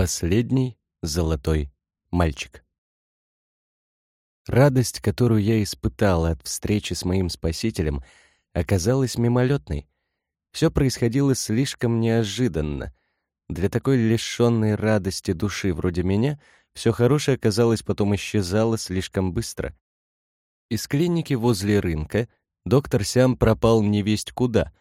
Последний золотой мальчик. Радость, которую я испытала от встречи с моим спасителем, оказалась мимолетной. Все происходило слишком неожиданно. Для такой лишенной радости души вроде меня все хорошее, казалось, потом исчезало слишком быстро. Из клиники возле рынка доктор Сям пропал невесть куда.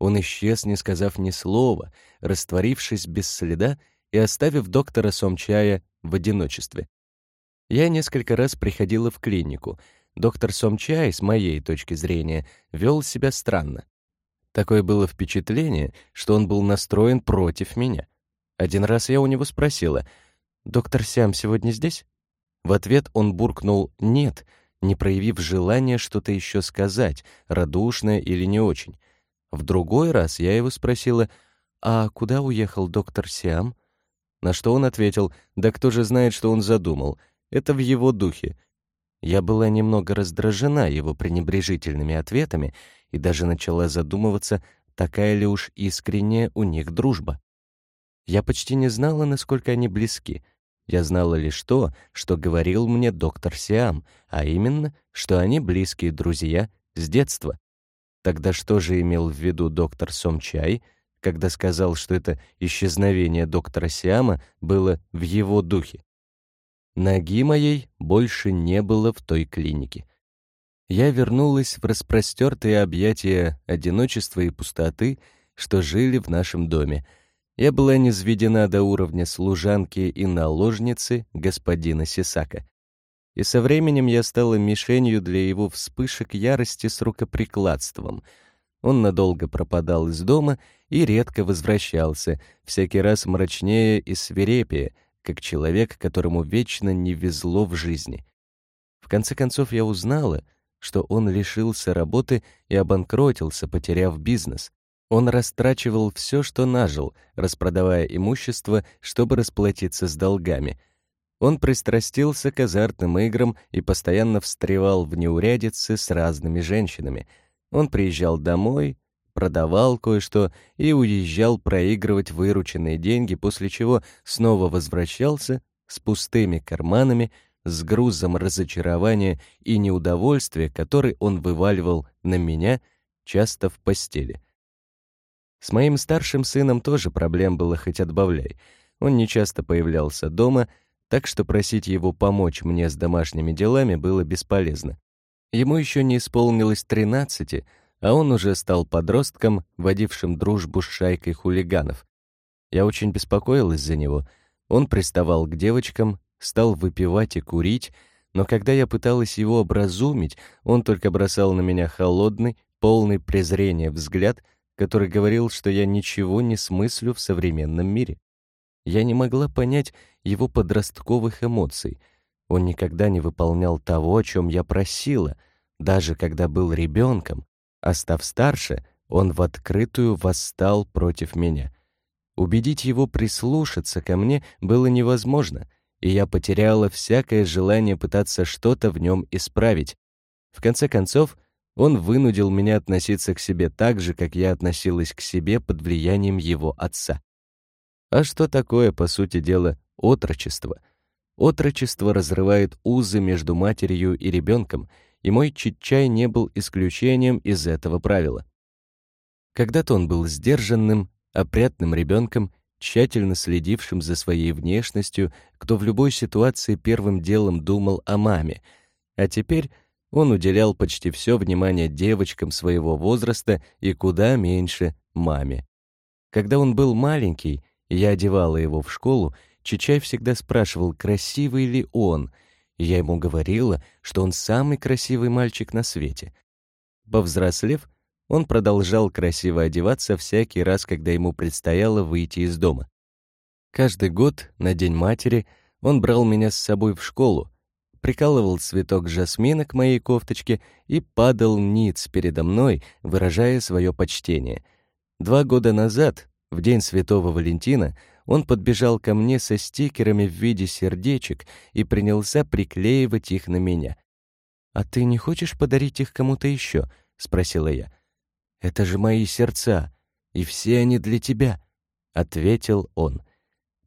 Он исчез, не сказав ни слова, растворившись без следа и оставив доктора Сомчая в одиночестве. Я несколько раз приходила в клинику. Доктор Сомчай, с моей точки зрения, вел себя странно. Такое было впечатление, что он был настроен против меня. Один раз я у него спросила, «Доктор Сям сегодня здесь?» В ответ он буркнул «нет», не проявив желания что-то еще сказать, радушное или не очень. В другой раз я его спросила, «А куда уехал доктор Сиам?» На что он ответил, да кто же знает, что он задумал, это в его духе. Я была немного раздражена его пренебрежительными ответами и даже начала задумываться, такая ли уж искренняя у них дружба. Я почти не знала, насколько они близки. Я знала лишь то, что говорил мне доктор Сиам, а именно, что они близкие друзья с детства. Тогда что же имел в виду доктор Сомчай — когда сказал, что это исчезновение доктора Сиама было в его духе. Ноги моей больше не было в той клинике. Я вернулась в распростертые объятия одиночества и пустоты, что жили в нашем доме. Я была низведена до уровня служанки и наложницы господина Сисака. И со временем я стала мишенью для его вспышек ярости с рукоприкладством — он надолго пропадал из дома и редко возвращался, всякий раз мрачнее и свирепее, как человек, которому вечно не везло в жизни. В конце концов я узнала, что он лишился работы и обанкротился, потеряв бизнес. Он растрачивал все, что нажил, распродавая имущество, чтобы расплатиться с долгами. Он пристрастился к азартным играм и постоянно встревал в неурядицы с разными женщинами — он приезжал домой, продавал кое-что и уезжал проигрывать вырученные деньги, после чего снова возвращался с пустыми карманами, с грузом разочарования и неудовольствия, который он вываливал на меня, часто в постели. С моим старшим сыном тоже проблем было хоть отбавляй. Он нечасто появлялся дома, так что просить его помочь мне с домашними делами было бесполезно. Ему еще не исполнилось тринадцати, а он уже стал подростком, водившим дружбу с шайкой хулиганов. Я очень беспокоилась за него. Он приставал к девочкам, стал выпивать и курить, но когда я пыталась его образумить, он только бросал на меня холодный, полный презрения взгляд, который говорил, что я ничего не смыслю в современном мире. Я не могла понять его подростковых эмоций — он никогда не выполнял того, о чем я просила, даже когда был ребенком, а став старше, он в открытую восстал против меня. Убедить его прислушаться ко мне было невозможно, и я потеряла всякое желание пытаться что-то в нем исправить. В конце концов, он вынудил меня относиться к себе так же, как я относилась к себе под влиянием его отца. А что такое, по сути дела, отрочество — Отрочество разрывает узы между матерью и ребенком, и мой Читчай не был исключением из этого правила. Когда-то он был сдержанным, опрятным ребенком, тщательно следившим за своей внешностью, кто в любой ситуации первым делом думал о маме, а теперь он уделял почти все внимание девочкам своего возраста и куда меньше маме. Когда он был маленький, я одевала его в школу, Чичай всегда спрашивал, красивый ли он, я ему говорила, что он самый красивый мальчик на свете. Повзрослев, он продолжал красиво одеваться всякий раз, когда ему предстояло выйти из дома. Каждый год, на День матери, он брал меня с собой в школу, прикалывал цветок жасмина к моей кофточке и падал ниц передо мной, выражая свое почтение. Два года назад, в день Святого Валентина, он подбежал ко мне со стикерами в виде сердечек и принялся приклеивать их на меня. «А ты не хочешь подарить их кому-то еще?» — спросила я. «Это же мои сердца, и все они для тебя», — ответил он.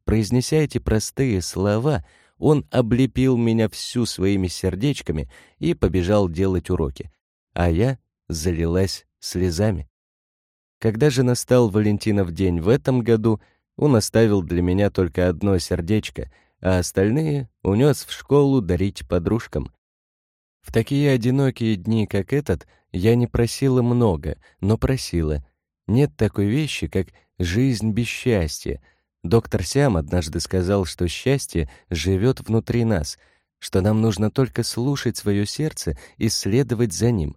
Произнеся эти простые слова, он облепил меня всю своими сердечками и побежал делать уроки, а я залилась слезами. Когда же настал Валентинов день в этом году, он оставил для меня только одно сердечко, а остальные унес в школу дарить подружкам. В такие одинокие дни, как этот, я не просила много, но просила. Нет такой вещи, как жизнь без счастья. Доктор Сям однажды сказал, что счастье живет внутри нас, что нам нужно только слушать свое сердце и следовать за ним.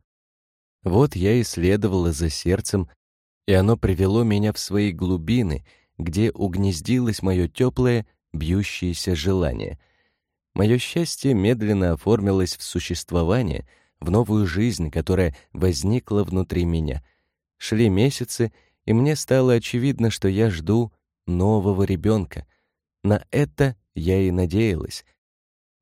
Вот я и следовала за сердцем, и оно привело меня в свои глубины, где угнездилось мое теплое, бьющееся желание. Мое счастье медленно оформилось в существование, в новую жизнь, которая возникла внутри меня. Шли месяцы, и мне стало очевидно, что я жду нового ребенка. На это я и надеялась.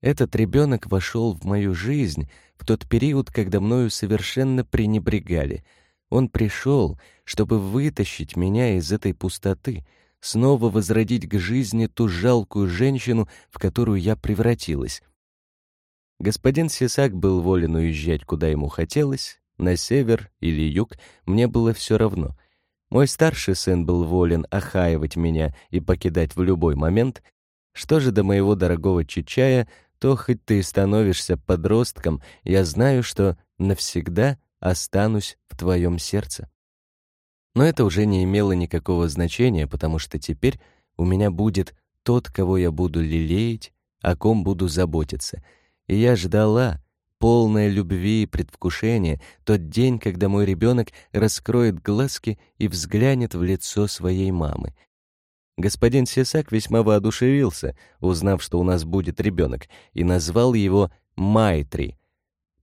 Этот ребенок вошел в мою жизнь в тот период, когда мною совершенно пренебрегали. Он пришел, чтобы вытащить меня из этой пустоты, снова возродить к жизни ту жалкую женщину, в которую я превратилась. Господин Сисак был волен уезжать, куда ему хотелось, на север или юг, мне было все равно. Мой старший сын был волен охаивать меня и покидать в любой момент. Что же до моего дорогого Чичая, то хоть ты и становишься подростком, я знаю, что навсегда останусь в твоем сердце. Но это уже не имело никакого значения, потому что теперь у меня будет тот, кого я буду лелеять, о ком буду заботиться. И я ждала, полная любви и предвкушения, тот день, когда мой ребенок раскроет глазки и взглянет в лицо своей мамы. Господин Сесак весьма воодушевился, узнав, что у нас будет ребенок, и назвал его Майтри.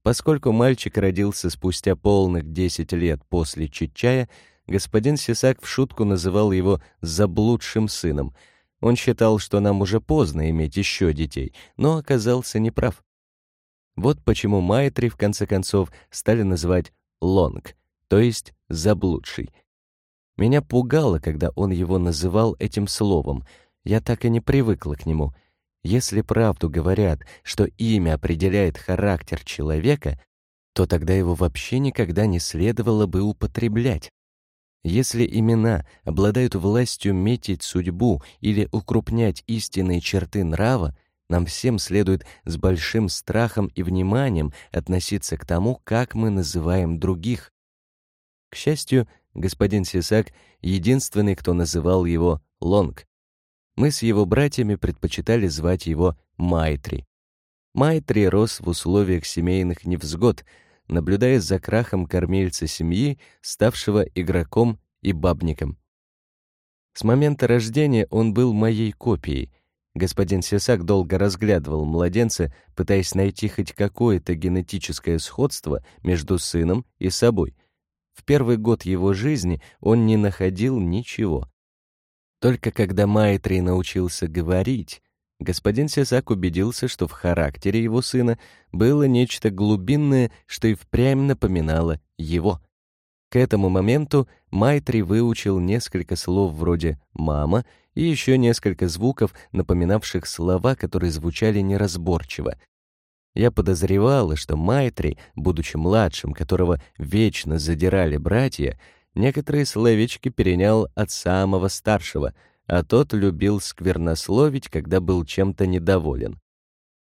Поскольку мальчик родился спустя полных 10 лет после Чичая, господин Сесак в шутку называл его «заблудшим сыном». Он считал, что нам уже поздно иметь еще детей, но оказался неправ. Вот почему Майтри, в конце концов, стали называть «лонг», то есть «заблудший». Меня пугало, когда он его называл этим словом. Я так и не привыкла к нему. Если правду говорят, что имя определяет характер человека, то тогда его вообще никогда не следовало бы употреблять. Если имена обладают властью метить судьбу или укрупнять истинные черты нрава, нам всем следует с большим страхом и вниманием относиться к тому, как мы называем других. К счастью, господин Сисак — единственный, кто называл его Лонг. Мы с его братьями предпочитали звать его Майтри. Майтри рос в условиях семейных невзгод, наблюдая за крахом кормильца семьи, ставшего игроком и бабником. С момента рождения он был моей копией. Господин Сисак долго разглядывал младенца, пытаясь найти хоть какое-то генетическое сходство между сыном и собой — в первый год его жизни он не находил ничего. Только когда Майтри научился говорить, господин Сесак убедился, что в характере его сына было нечто глубинное, что и впрямь напоминало его. К этому моменту Майтри выучил несколько слов вроде «мама» и еще несколько звуков, напоминавших слова, которые звучали неразборчиво, я подозревала, что Майтри, будучи младшим, которого вечно задирали братья, некоторые словечки перенял от самого старшего, а тот любил сквернословить, когда был чем-то недоволен.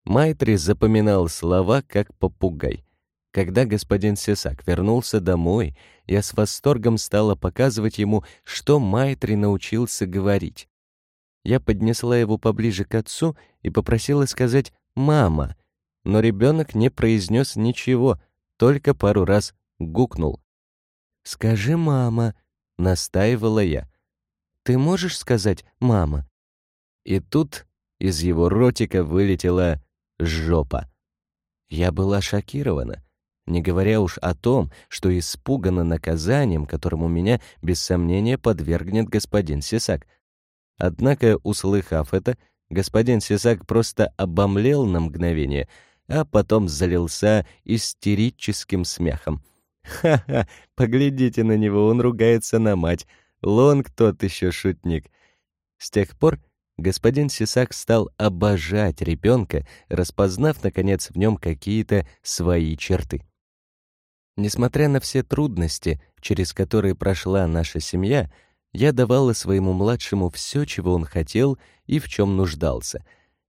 Майтри запоминал слова, как попугай. Когда господин Сесак вернулся домой, я с восторгом стала показывать ему, что Майтри научился говорить. Я поднесла его поближе к отцу и попросила сказать «мама», но ребенок не произнес ничего, только пару раз гукнул. «Скажи, мама», — настаивала я. «Ты можешь сказать «мама»?» И тут из его ротика вылетела жопа. Я была шокирована, не говоря уж о том, что испугана наказанием, которому меня, без сомнения, подвергнет господин Сисак. Однако, услыхав это, господин Сисак просто обомлел на мгновение — а потом залился истерическим смехом. «Ха-ха, поглядите на него, он ругается на мать. Лонг тот еще шутник». С тех пор господин Сисак стал обожать ребенка, распознав, наконец, в нем какие-то свои черты. Несмотря на все трудности, через которые прошла наша семья, я давала своему младшему все, чего он хотел и в чем нуждался.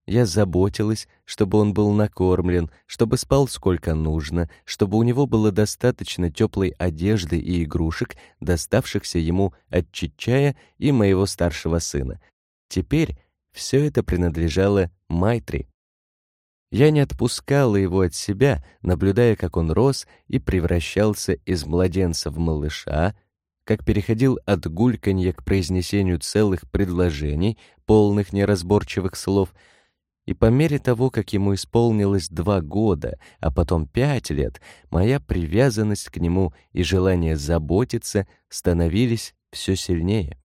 Я заботилась, чтобы он был накормлен, чтобы спал сколько нужно, чтобы у него было достаточно теплой одежды и игрушек, доставшихся ему от Чичая и моего старшего сына. Теперь все это принадлежало Майтри. Я не отпускала его от себя, наблюдая, как он рос и превращался из младенца в малыша, как переходил от гульканья к произнесению целых предложений, полных неразборчивых слов, и по мере того, как ему исполнилось два года, а потом пять лет, моя привязанность к нему и желание заботиться становились все сильнее.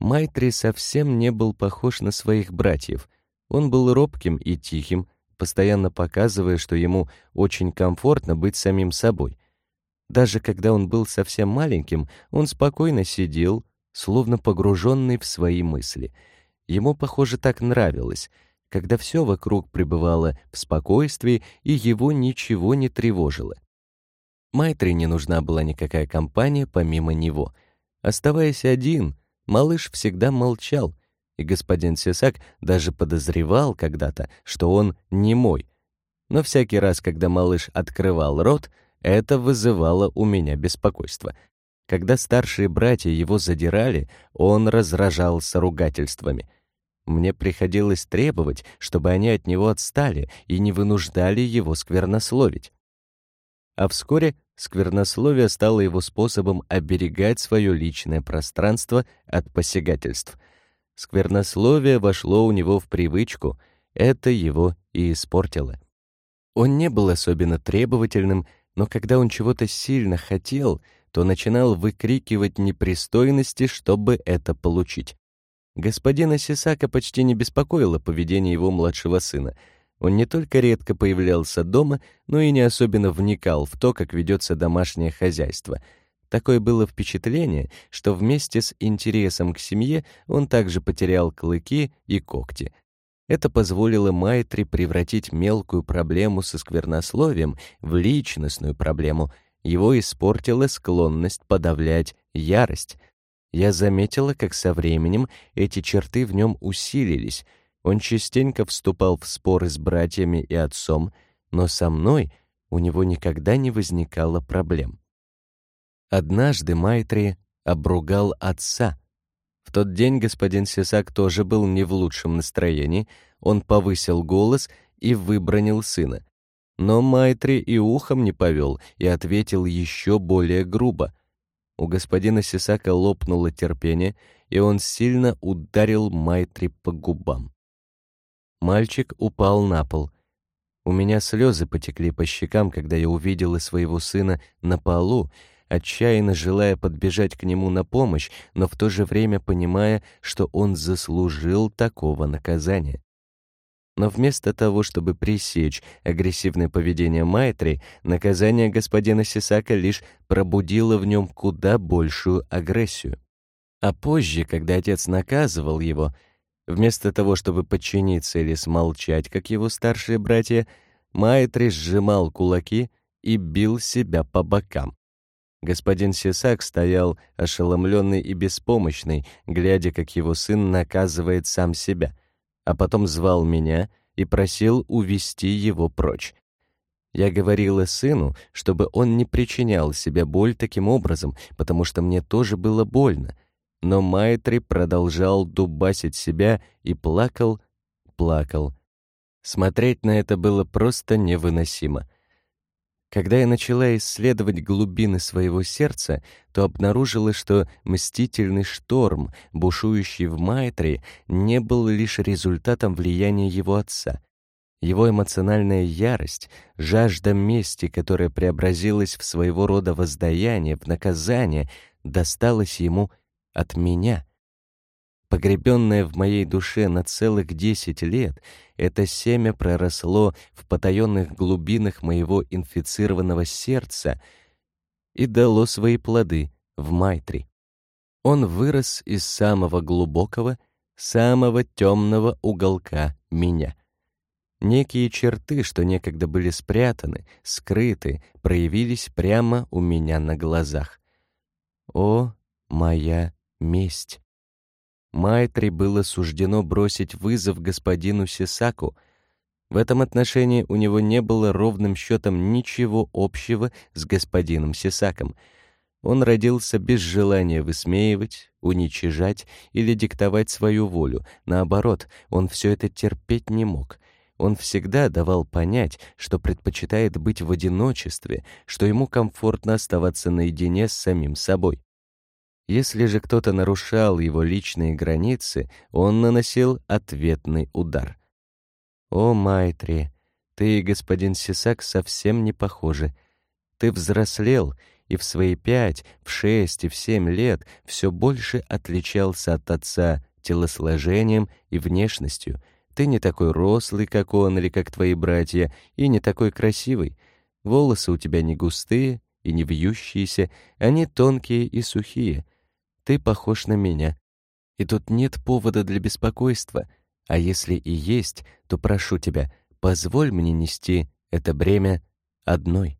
Майтри совсем не был похож на своих братьев. Он был робким и тихим, постоянно показывая, что ему очень комфортно быть самим собой. Даже когда он был совсем маленьким, он спокойно сидел, словно погруженный в свои мысли. Ему, похоже, так нравилось, когда все вокруг пребывало в спокойствии и его ничего не тревожило. Майтре не нужна была никакая компания помимо него. Оставаясь один, малыш всегда молчал, и господин Сесак даже подозревал когда-то, что он не мой. Но всякий раз, когда малыш открывал рот, это вызывало у меня беспокойство. Когда старшие братья его задирали, он разражался ругательствами. Мне приходилось требовать, чтобы они от него отстали и не вынуждали его сквернословить. А вскоре сквернословие стало его способом оберегать свое личное пространство от посягательств. Сквернословие вошло у него в привычку, это его и испортило. Он не был особенно требовательным но когда он чего-то сильно хотел, то начинал выкрикивать непристойности, чтобы это получить. Господина Сисака почти не беспокоило поведение его младшего сына. Он не только редко появлялся дома, но и не особенно вникал в то, как ведется домашнее хозяйство. Такое было впечатление, что вместе с интересом к семье он также потерял клыки и когти, это позволило Майтри превратить мелкую проблему со сквернословием в личностную проблему. Его испортила склонность подавлять ярость. Я заметила, как со временем эти черты в нем усилились. Он частенько вступал в споры с братьями и отцом, но со мной у него никогда не возникало проблем. Однажды Майтри обругал отца, в тот день господин Сисак тоже был не в лучшем настроении, он повысил голос и выбронил сына. Но Майтри и ухом не повел и ответил еще более грубо. У господина Сисака лопнуло терпение, и он сильно ударил Майтри по губам. Мальчик упал на пол. У меня слезы потекли по щекам, когда я увидела своего сына на полу, отчаянно желая подбежать к нему на помощь, но в то же время понимая, что он заслужил такого наказания. Но вместо того, чтобы пресечь агрессивное поведение Майтри, наказание господина Сисака лишь пробудило в нем куда большую агрессию. А позже, когда отец наказывал его, вместо того, чтобы подчиниться или смолчать, как его старшие братья, Майтри сжимал кулаки и бил себя по бокам. Господин Сисак стоял ошеломленный и беспомощный, глядя, как его сын наказывает сам себя, а потом звал меня и просил увести его прочь. Я говорила сыну, чтобы он не причинял себе боль таким образом, потому что мне тоже было больно. Но Майтри продолжал дубасить себя и плакал, плакал. Смотреть на это было просто невыносимо. Когда я начала исследовать глубины своего сердца, то обнаружила, что мстительный шторм, бушующий в Майтре, не был лишь результатом влияния его отца. Его эмоциональная ярость, жажда мести, которая преобразилась в своего рода воздаяние, в наказание, досталась ему от меня — Погребенное в моей душе на целых десять лет, это семя проросло в потаенных глубинах моего инфицированного сердца и дало свои плоды в Майтри. Он вырос из самого глубокого, самого темного уголка меня. Некие черты, что некогда были спрятаны, скрыты, проявились прямо у меня на глазах. О, моя месть! Майтри было суждено бросить вызов господину Сисаку. В этом отношении у него не было ровным счетом ничего общего с господином Сисаком. Он родился без желания высмеивать, уничижать или диктовать свою волю. Наоборот, он все это терпеть не мог — он всегда давал понять, что предпочитает быть в одиночестве, что ему комфортно оставаться наедине с самим собой. Если же кто-то нарушал его личные границы, он наносил ответный удар. «О, Майтри, ты и господин Сисак совсем не похожи. Ты взрослел, и в свои пять, в шесть и в семь лет все больше отличался от отца телосложением и внешностью — ты не такой рослый, как он или как твои братья, и не такой красивый. Волосы у тебя не густые и не вьющиеся, они тонкие и сухие. Ты похож на меня. И тут нет повода для беспокойства. А если и есть, то прошу тебя, позволь мне нести это бремя одной.